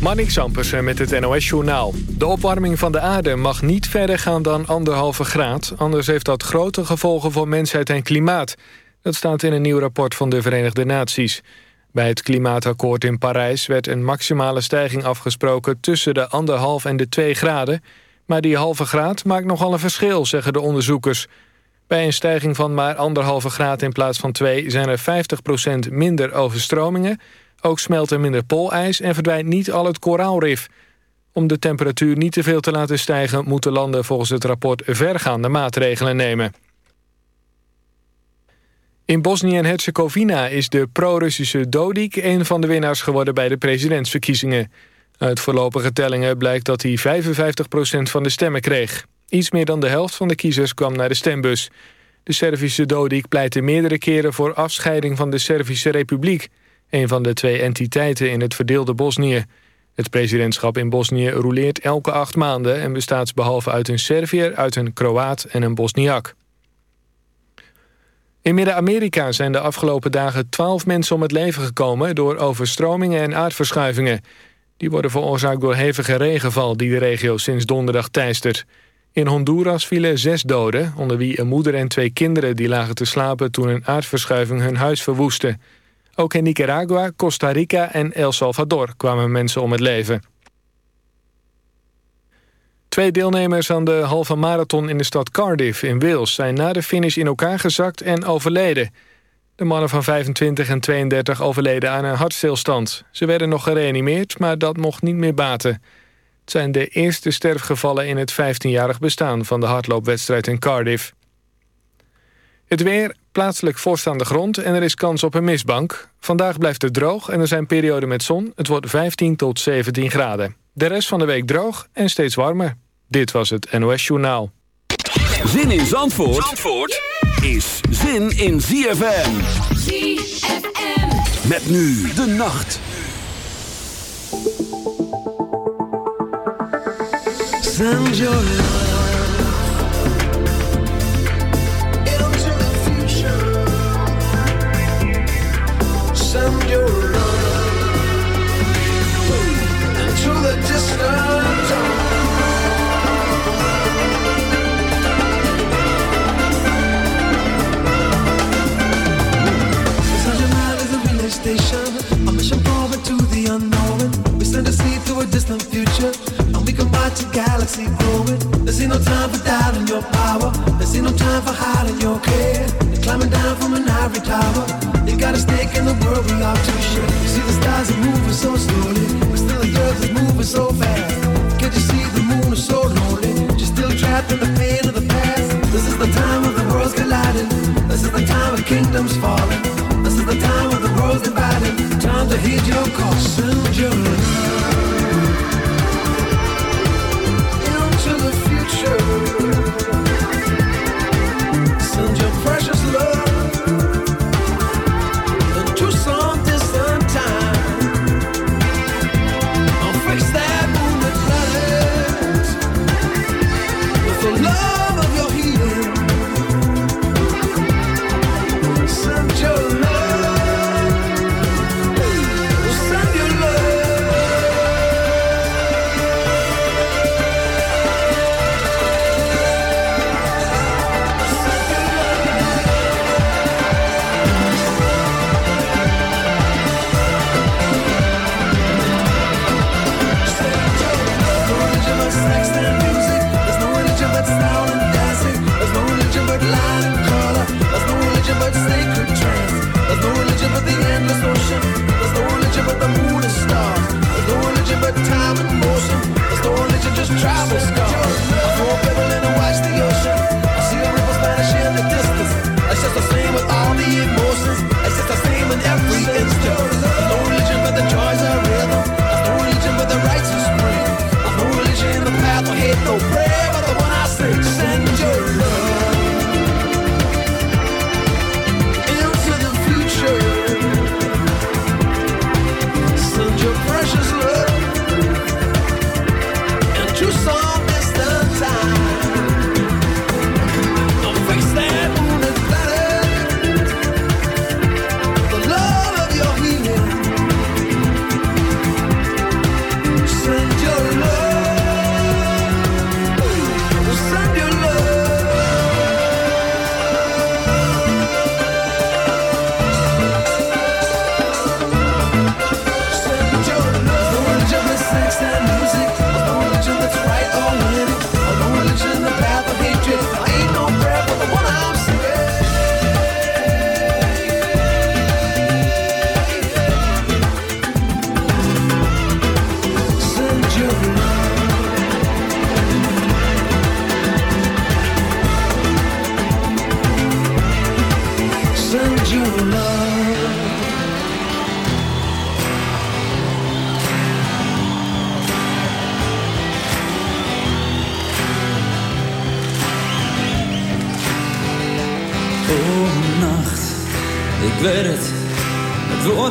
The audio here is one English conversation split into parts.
Manik Sampersen met het NOS-journaal. De opwarming van de aarde mag niet verder gaan dan anderhalve graad... anders heeft dat grote gevolgen voor mensheid en klimaat. Dat staat in een nieuw rapport van de Verenigde Naties. Bij het klimaatakkoord in Parijs werd een maximale stijging afgesproken... tussen de anderhalf en de twee graden. Maar die halve graad maakt nogal een verschil, zeggen de onderzoekers. Bij een stijging van maar anderhalve graad in plaats van twee... zijn er 50% minder overstromingen ook smelt er minder poolijs en verdwijnt niet al het koraalrif. Om de temperatuur niet te veel te laten stijgen... moeten landen volgens het rapport vergaande maatregelen nemen. In Bosnië en Herzegovina is de pro-Russische Dodik... een van de winnaars geworden bij de presidentsverkiezingen. Uit voorlopige tellingen blijkt dat hij 55% van de stemmen kreeg. Iets meer dan de helft van de kiezers kwam naar de stembus. De Servische Dodik pleitte meerdere keren voor afscheiding van de Servische Republiek een van de twee entiteiten in het verdeelde Bosnië. Het presidentschap in Bosnië roleert elke acht maanden... en bestaat behalve uit een Serviër, uit een Kroaat en een Bosniak. In Midden-Amerika zijn de afgelopen dagen twaalf mensen om het leven gekomen... door overstromingen en aardverschuivingen. Die worden veroorzaakt door hevige regenval die de regio sinds donderdag teistert. In Honduras vielen zes doden, onder wie een moeder en twee kinderen... die lagen te slapen toen een aardverschuiving hun huis verwoestte. Ook in Nicaragua, Costa Rica en El Salvador kwamen mensen om het leven. Twee deelnemers aan de halve marathon in de stad Cardiff in Wales... zijn na de finish in elkaar gezakt en overleden. De mannen van 25 en 32 overleden aan een hartstilstand. Ze werden nog gereanimeerd, maar dat mocht niet meer baten. Het zijn de eerste sterfgevallen in het 15-jarig bestaan... van de hardloopwedstrijd in Cardiff. Het weer, plaatselijk vorst aan de grond en er is kans op een mistbank. Vandaag blijft het droog en er zijn perioden met zon. Het wordt 15 tot 17 graden. De rest van de week droog en steeds warmer. Dit was het NOS Journaal. Zin in Zandvoort, Zandvoort is zin in ZFM. ZFM. Met nu de nacht. Send your your love the a mission forward to the unknown. We send a seed to a distant future, can watch galaxy growing. There's no time for doubting your power. There's no time for hiding your care. You're climbing down from an ivory tower. You got a stake in the world we are to share. You see the stars are moving so slowly, but still the earth is moving so fast. Can't you see the moon is so lonely? She's still trapped in the pain of the past. This is the time of the worlds colliding. This is the time of kingdoms falling. This is the time of the worlds dividing. Time to heed your call, send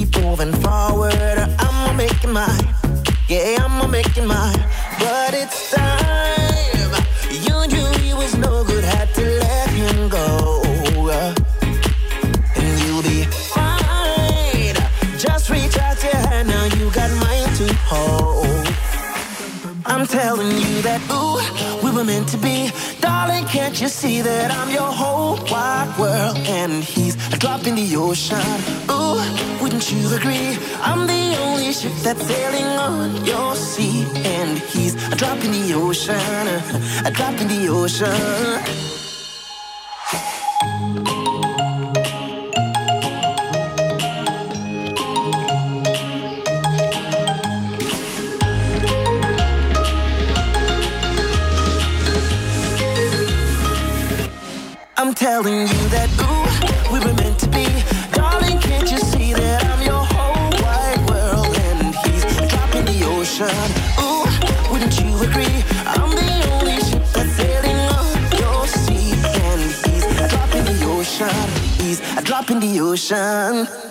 keep moving forward. I'ma make it mine. Yeah, I'ma make it mine. But it's time. You knew he was no good, had to let him go. And you'll be fine. Just reach out your hand, now you got mine to hold. I'm telling you that, ooh, we were meant to be. Darling, can't you see that I'm your whole wide world? And he's a drop in the ocean. Ooh, wouldn't you agree? I'm the only ship that's sailing on your sea. And he's a drop in the ocean. A drop in the ocean. I'm telling you drop in the ocean.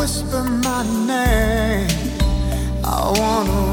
Whisper my name, I wanna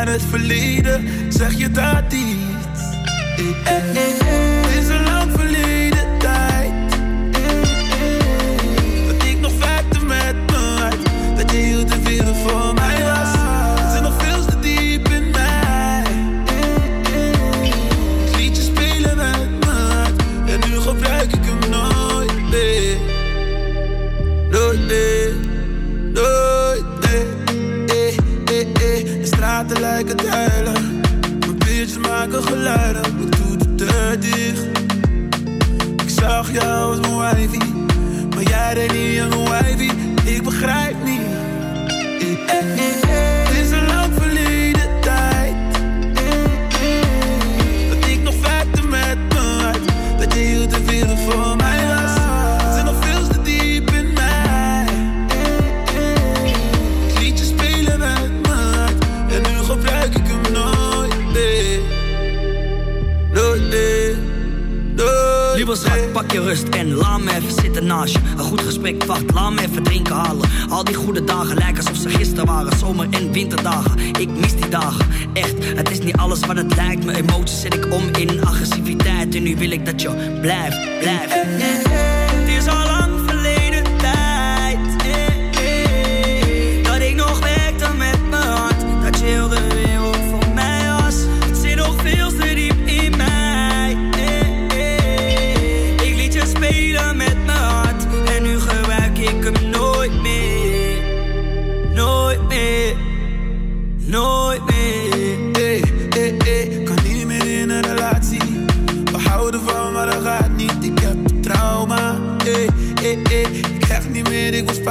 En het verleden, zeg je dat niet. Eh, eh, eh. Het is niet alles wat het lijkt. Mijn emoties zet ik om in agressiviteit. En nu wil ik dat je blijft, blijft.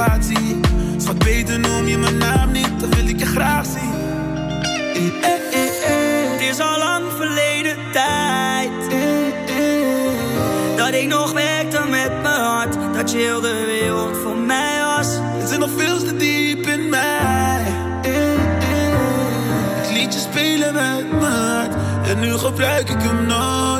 Spatie. Schat, beter noem je mijn naam niet, dan wil ik je graag zien. Hey, hey, hey, hey. Het is al lang verleden tijd. Dat ik nog werkte met mijn hart. Dat je heel de wereld voor mij was. Het zit nog veel te diep in mij. Ik liet je spelen met mijn hart. En nu gebruik ik hem nooit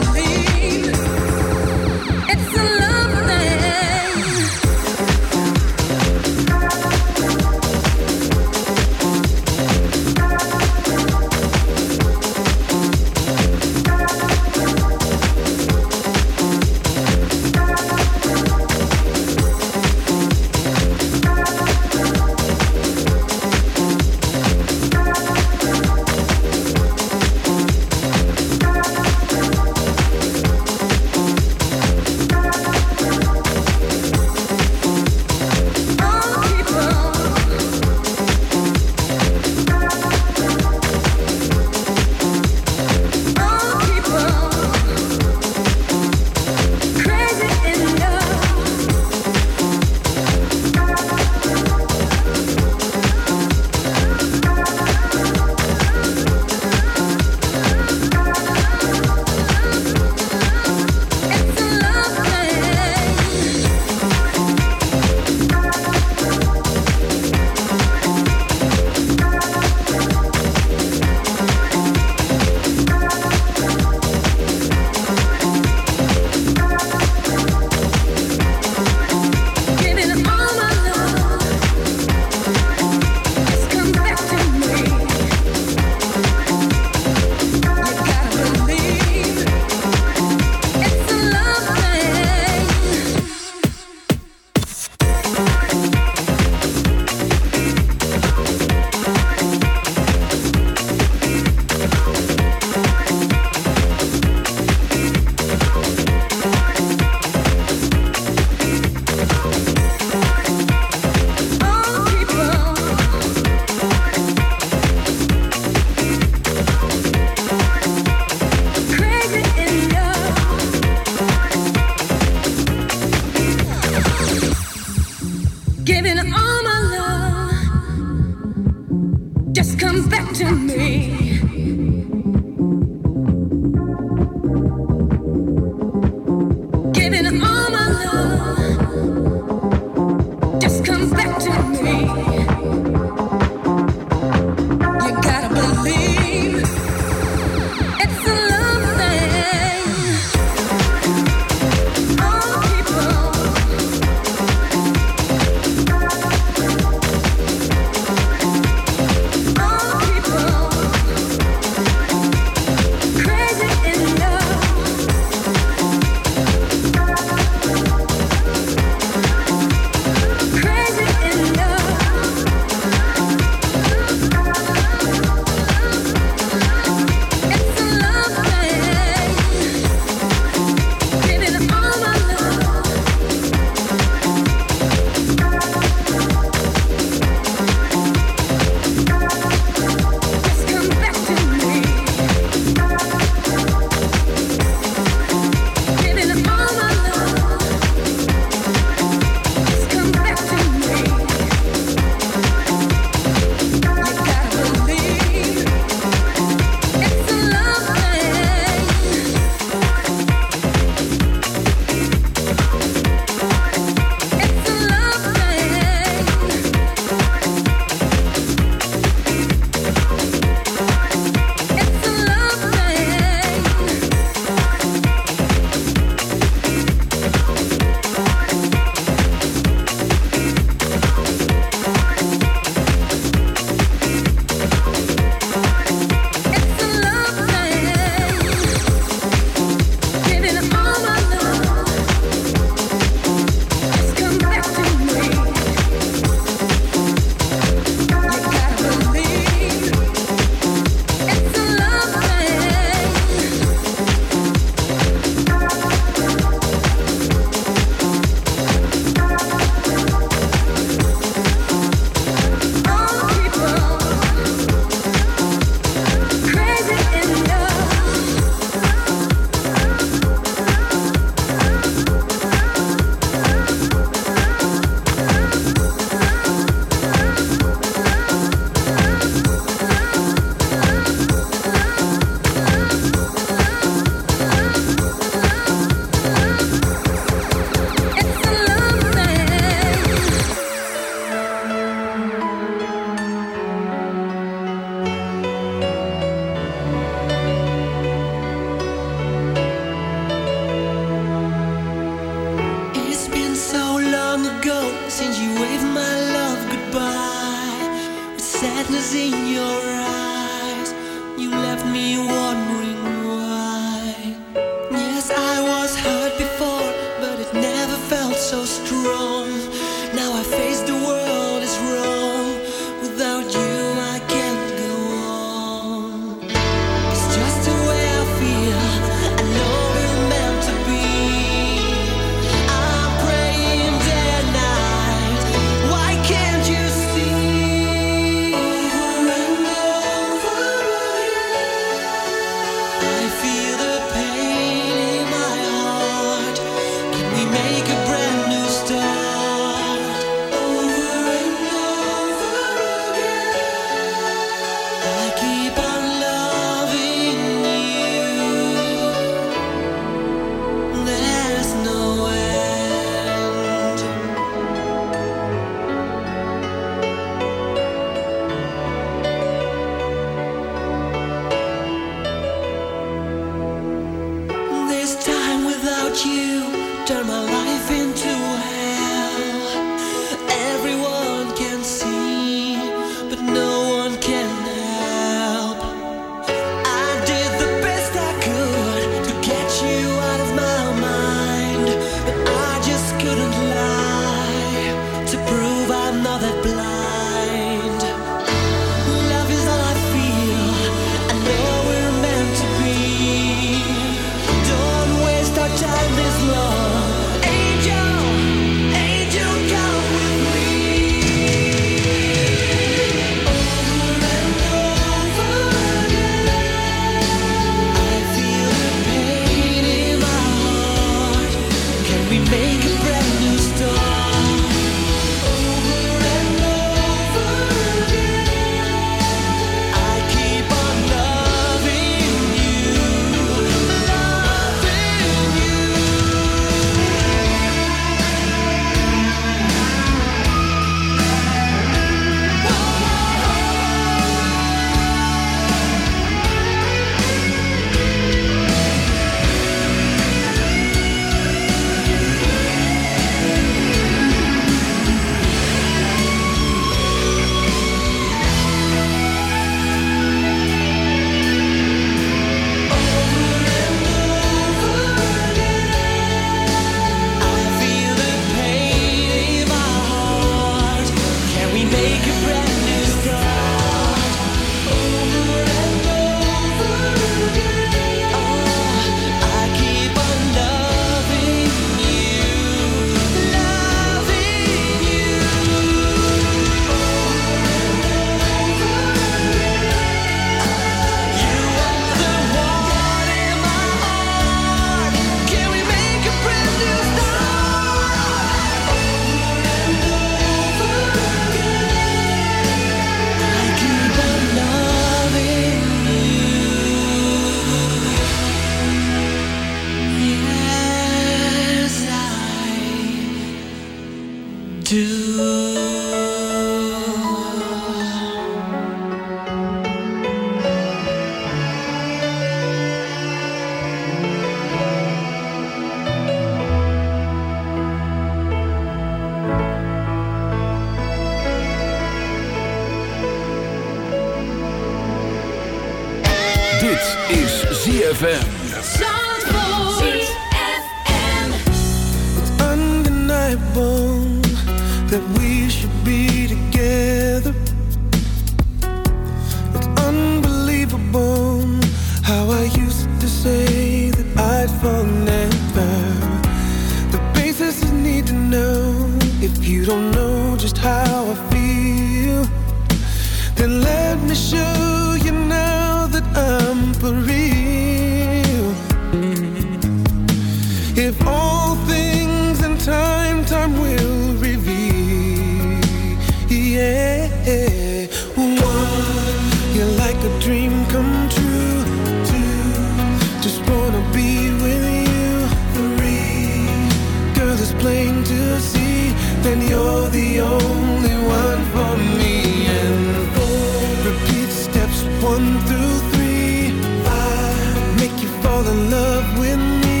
is plain to see Then you're the only one for me. And four Repeat steps one through three. Five Make you fall in love with me.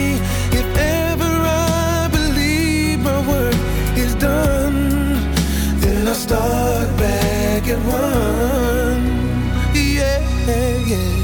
If ever I believe my work is done Then I'll start back at one. Yeah, yeah.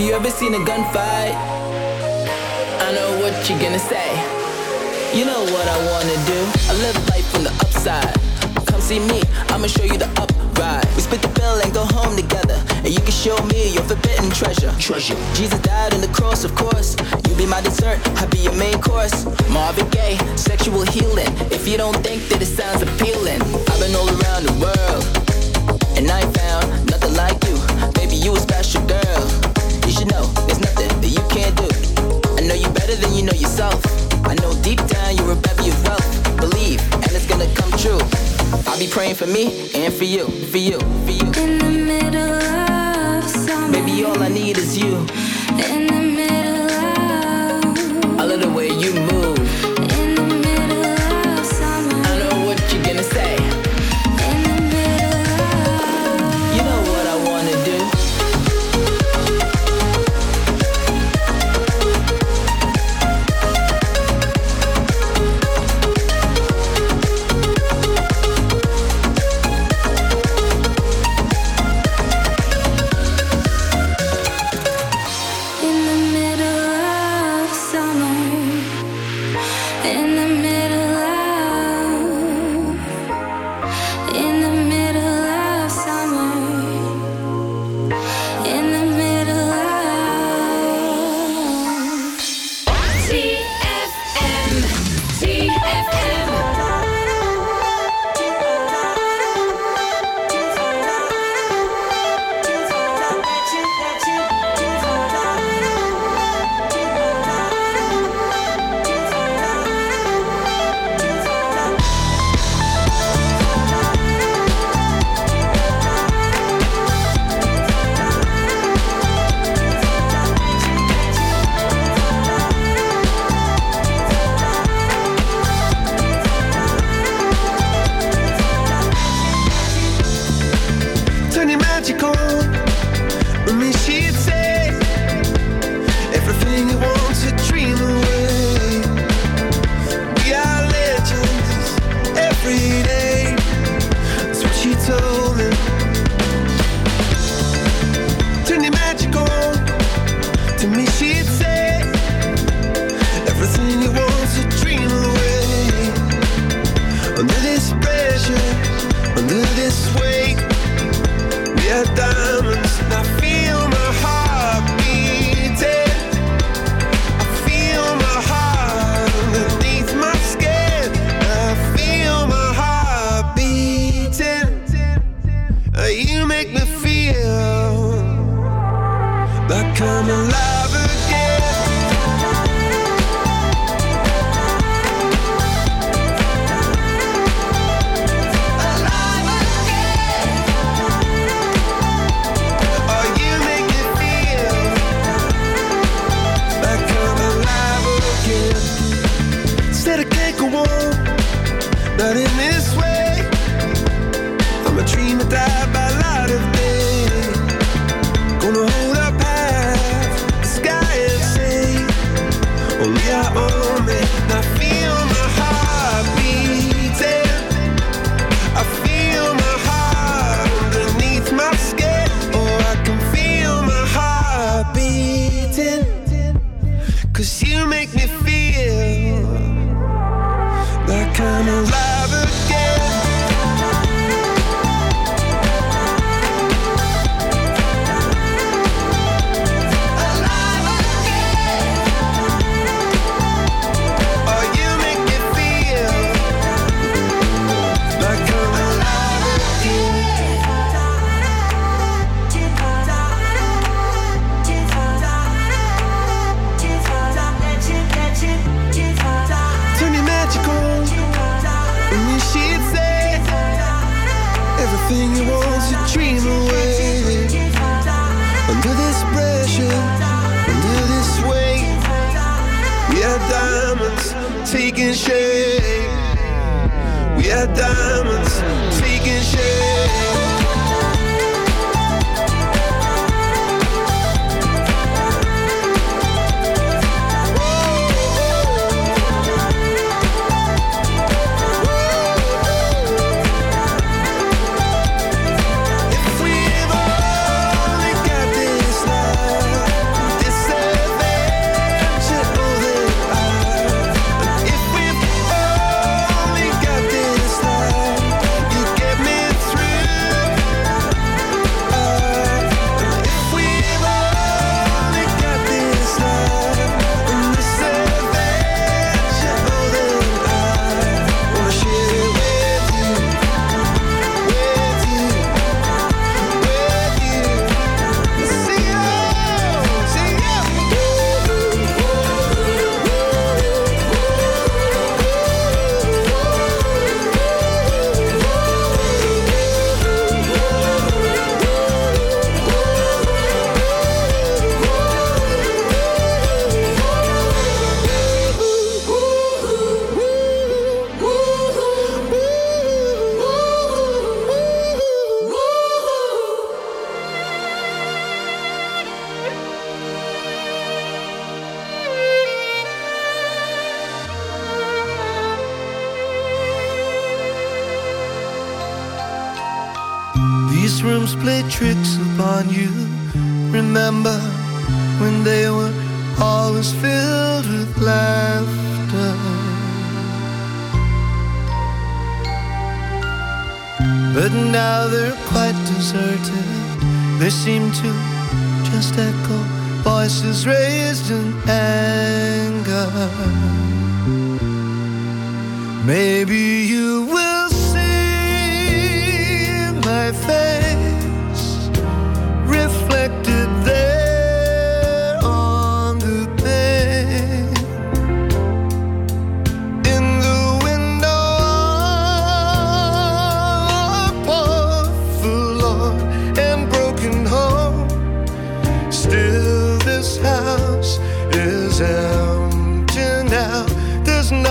Have you ever seen a gunfight? I know what you're gonna say. You know what I wanna do. I live life from the upside. Come see me, I'ma show you the upride. We split the bill and go home together. And you can show me your forbidden treasure. Treasure. Jesus died on the cross, of course. You be my dessert, I be your main course. Marvin Gaye, sexual healing. If you don't think that it sounds appealing, I've been all around the world. And I found nothing like you. Baby, you a special girl. You should know there's nothing that you can't do. I know you better than you know yourself. I know deep down you're a bevy of wealth. Believe, and it's gonna come true. I'll be praying for me and for you, for you, for you. in the middle of summer. Baby, all I need is you.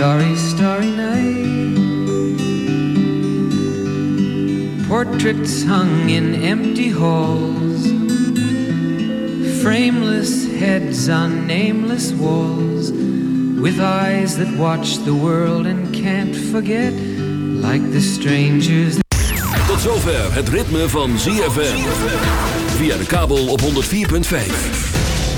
Starry, starry night. Portraits hung in empty halls, frameless heads on nameless walls, with eyes that watch the world and can't forget, like the strangers. Tot zover het ritme van ZFM. Via de kabel op 104.5.